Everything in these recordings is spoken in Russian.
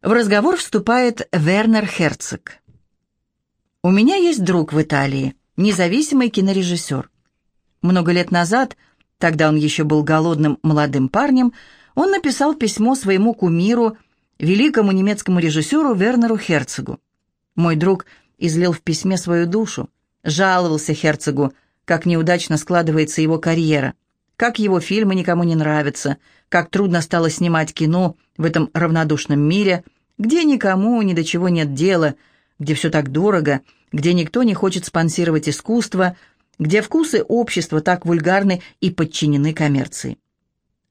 В разговор вступает Вернер Херцог. «У меня есть друг в Италии, независимый кинорежиссер. Много лет назад, тогда он еще был голодным молодым парнем, он написал письмо своему кумиру, великому немецкому режиссеру Вернеру Херцогу. Мой друг излил в письме свою душу, жаловался Херцогу, как неудачно складывается его карьера, как его фильмы никому не нравятся, как трудно стало снимать кино в этом равнодушном мире, где никому ни до чего нет дела, где все так дорого, где никто не хочет спонсировать искусство, где вкусы общества так вульгарны и подчинены коммерции.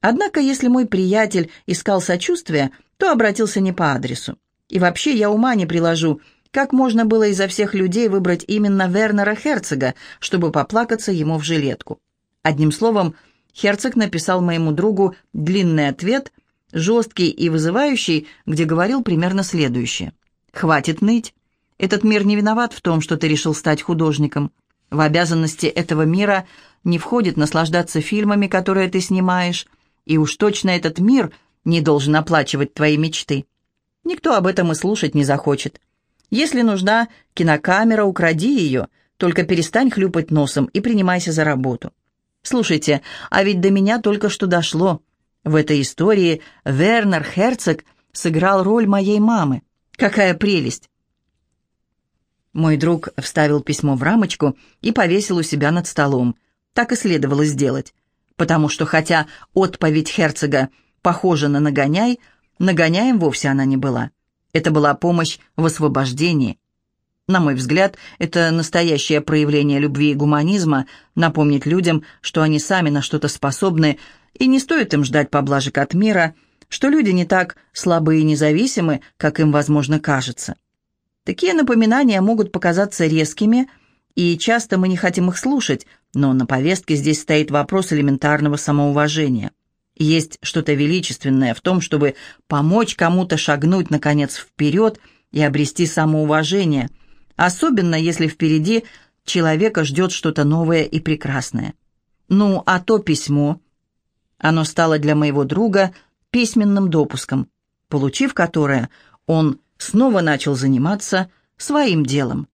Однако, если мой приятель искал сочувствия, то обратился не по адресу. И вообще я ума не приложу, как можно было изо всех людей выбрать именно Вернера Херцога, чтобы поплакаться ему в жилетку. Одним словом, Херцог написал моему другу длинный ответ, жесткий и вызывающий, где говорил примерно следующее. «Хватит ныть. Этот мир не виноват в том, что ты решил стать художником. В обязанности этого мира не входит наслаждаться фильмами, которые ты снимаешь, и уж точно этот мир не должен оплачивать твои мечты. Никто об этом и слушать не захочет. Если нужна кинокамера, укради ее, только перестань хлюпать носом и принимайся за работу. Слушайте, а ведь до меня только что дошло. В этой истории Вернер Херцог сыграл роль моей мамы. Какая прелесть! Мой друг вставил письмо в рамочку и повесил у себя над столом. Так и следовало сделать. Потому что, хотя отповедь Херцога похожа на нагоняй, нагоняем вовсе она не была. Это была помощь в освобождении. На мой взгляд, это настоящее проявление любви и гуманизма напомнить людям, что они сами на что-то способны, и не стоит им ждать поблажек от мира, что люди не так слабы и независимы, как им, возможно, кажется. Такие напоминания могут показаться резкими, и часто мы не хотим их слушать, но на повестке здесь стоит вопрос элементарного самоуважения. Есть что-то величественное в том, чтобы помочь кому-то шагнуть, наконец, вперед и обрести самоуважение, особенно если впереди человека ждет что-то новое и прекрасное. Ну, а то письмо, оно стало для моего друга письменным допуском, получив которое, он снова начал заниматься своим делом.